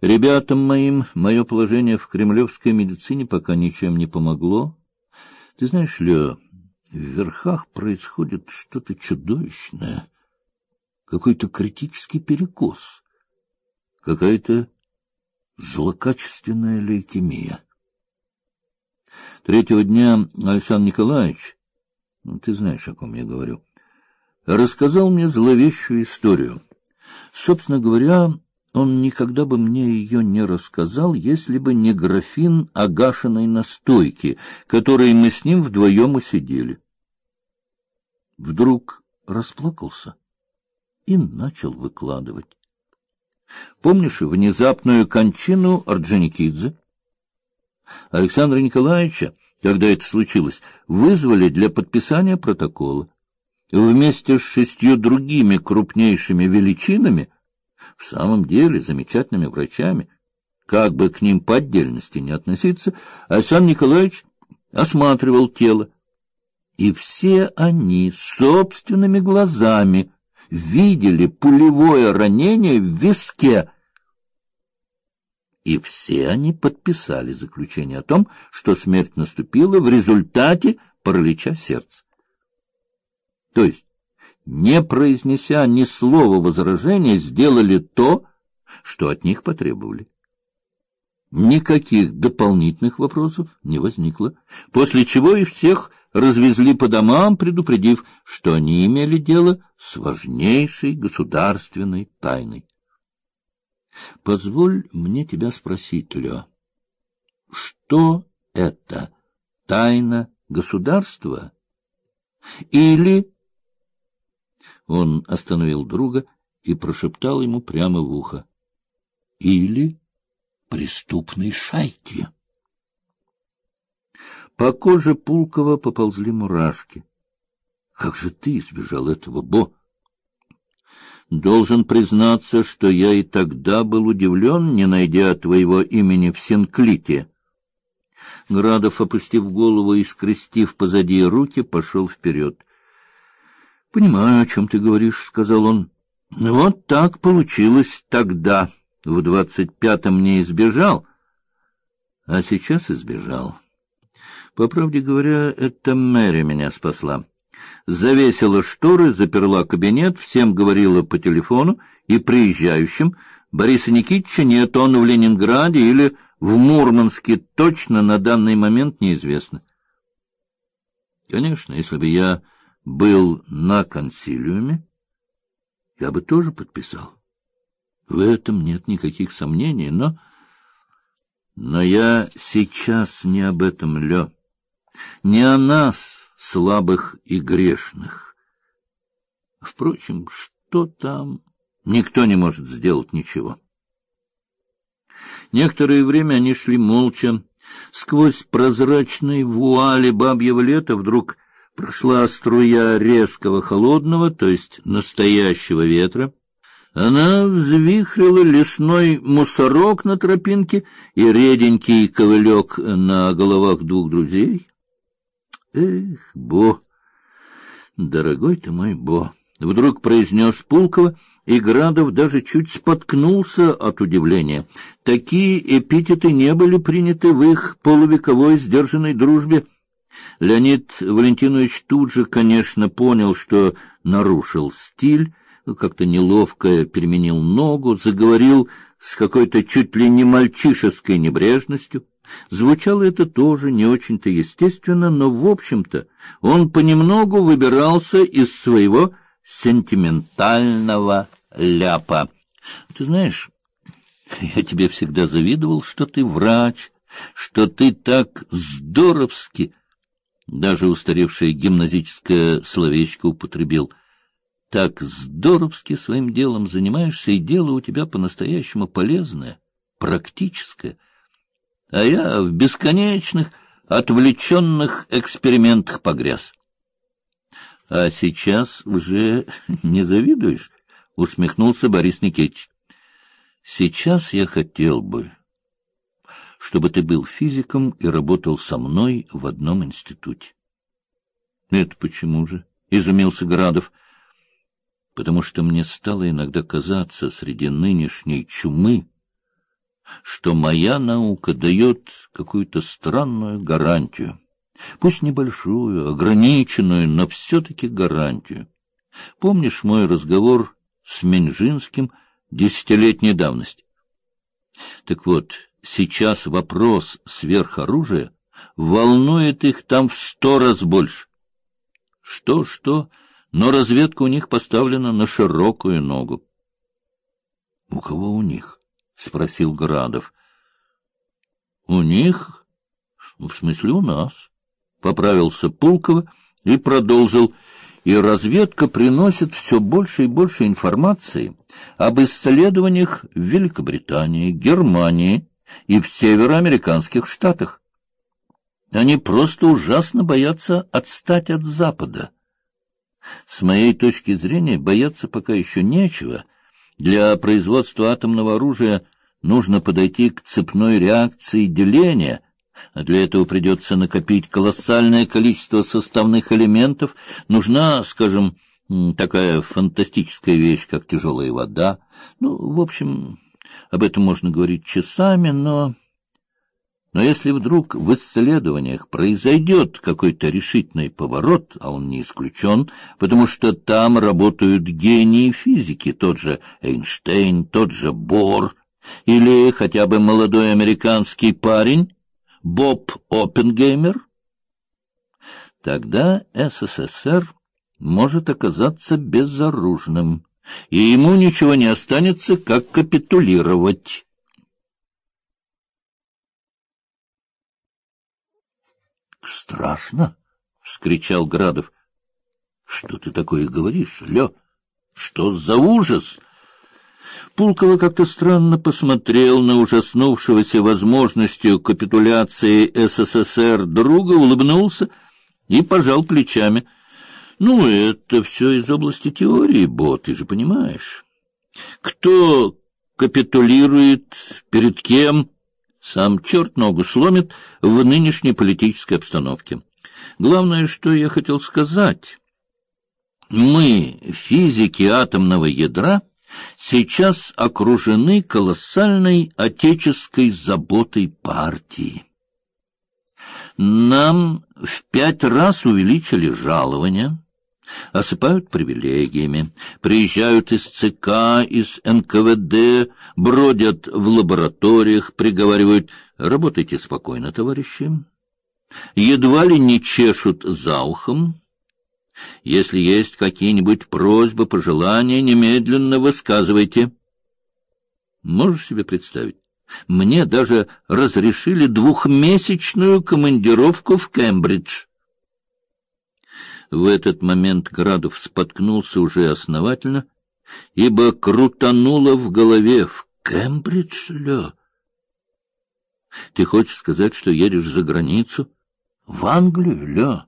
Ребятам моим мое положение в кремлевской медицине пока ничем не помогло. Ты знаешь, Лё, в верхах происходит что-то чудовищное, какой-то критический перекос, какая-то злокачественная лейкемия. Третьего дня Александр Николаевич, ну, ты знаешь, о ком я говорю, рассказал мне зловещую историю. Собственно говоря, он никогда бы мне ее не рассказал, если бы не графин агашенной настойки, которой мы с ним вдвоем усидели. Вдруг расплакался и начал выкладывать. Помнишь внезапную кончину Орджоникидзе? Александра Николаевича, когда это случилось, вызвали для подписания протокола. Вместе с шестью другими крупнейшими величинами, в самом деле замечательными врачами, как бы к ним по отдельности не относиться, Александр Николаевич осматривал тело. И все они собственными глазами видели пулевое ранение в виске, и все они подписали заключение о том, что смерть наступила в результате паралича сердца. То есть, не произнеся ни слова возражения, сделали то, что от них потребовали. Никаких дополнительных вопросов не возникло, после чего и всех развезли по домам, предупредив, что они имели дело с важнейшей государственной тайной. Позволь мне тебя спросить, Лё, что это тайна государства или Он остановил друга и прошептал ему прямо в ухо: или преступной шайки. По коже Пулкова поползли мурашки. Как же ты избежал этого, Бо? Должен признаться, что я и тогда был удивлен, не найдя твоего имени в Синклите. Градов, опустив голову и скрестив позади руки, пошел вперед. — Понимаю, о чем ты говоришь, — сказал он. — Вот так получилось тогда. В двадцать пятом не избежал, а сейчас избежал. По правде говоря, это Мэри меня спасла завесила шторы, заперла кабинет, всем говорила по телефону и приезжающим. Бориса Никитича нет, он в Ленинграде или в Мурманске, точно на данный момент неизвестно. Конечно, если бы я был на консилиуме, я бы тоже подписал. В этом нет никаких сомнений, но... Но я сейчас не об этом, Лё. Не о нас, слабых и грешных. Впрочем, что там? Никто не может сделать ничего. Некоторое время они шли молча. Сквозь прозрачные вуали бабьего лета вдруг прошла струя резкого холодного, то есть настоящего ветра. Она взвихрила лесной мусорок на тропинке и реденький ковылек на головах двух друзей. Эх, Бо, дорогой ты мой Бо, вдруг произнес Пулкова, и Градов даже чуть споткнулся от удивления. Такие эпитеты не были приняты в их полувековой сдержанной дружбе. Леонид Валентинович тут же, конечно, понял, что нарушил стиль, как-то неловко переменил ногу, заговорил с какой-то чуть ли не мальчишеской небрежностью. Звучало это тоже не очень-то естественно, но в общем-то он понемногу выбирался из своего сентиментального ляпа. Ты знаешь, я тебе всегда завидовал, что ты врач, что ты так здоровски, даже устаревшее гимназическое словечко употребил, так здоровски своим делом занимаешься, и дело у тебя по-настоящему полезное, практическое а я в бесконечных, отвлеченных экспериментах погряз. — А сейчас уже не завидуешь? — усмехнулся Борис Никитич. — Сейчас я хотел бы, чтобы ты был физиком и работал со мной в одном институте. — Это почему же? — изумился Градов. — Потому что мне стало иногда казаться среди нынешней чумы, что моя наука дает какую-то странную гарантию. Пусть небольшую, ограниченную, но все-таки гарантию. Помнишь мой разговор с Минжинским десятилетней давности? Так вот, сейчас вопрос сверхоружия волнует их там в сто раз больше. Что-что, но разведка у них поставлена на широкую ногу. — У кого у них? — спросил Градов. — У них? В смысле, у нас. Поправился Пулкова и продолжил. И разведка приносит все больше и больше информации об исследованиях в Великобритании, Германии и в североамериканских штатах. Они просто ужасно боятся отстать от Запада. С моей точки зрения, бояться пока еще нечего — для производства атомного оружия нужно подойти к цепной реакции деления, а для этого придется накопить колоссальное количество составных элементов. Нужна, скажем, такая фантастическая вещь, как тяжелая вода. Ну, в общем, об этом можно говорить часами, но... Но если вдруг в исследованиях произойдет какой-то решительный поворот, а он не исключен, потому что там работают гении физики, тот же Эйнштейн, тот же Бор, или хотя бы молодой американский парень Боб Оппенгеймер, тогда СССР может оказаться безоружным, и ему ничего не останется, как капитулировать. Страшно, вскричал Градов. Что ты такое говоришь, Лё? Что за ужас? Пулково как-то странно посмотрел на ужаснувшегося возможностью капитуляции СССР друга, улыбнулся и пожал плечами. Ну, это все из области теории, Бо, ты же понимаешь. Кто капитулирует перед кем? Сам черт ногу сломит в нынешней политической обстановке. Главное, что я хотел сказать. Мы, физики атомного ядра, сейчас окружены колоссальной отеческой заботой партии. Нам в пять раз увеличили жалования, осыпают привилегиями, приезжают из ЦК, из НКВД, бродят в лабораториях, приговаривают «работайте спокойно, товарищи». Едва ли не чешут за ухом. Если есть какие-нибудь просьбы, пожелания, немедленно высказывайте. Можешь себе представить? Мне даже разрешили двухмесячную командировку в Кембридж. В этот момент Градов споткнулся уже основательно, ибо крутануло в голове в Кембридж, Лё. Ты хочешь сказать, что едешь за границу? В Англию, Лё?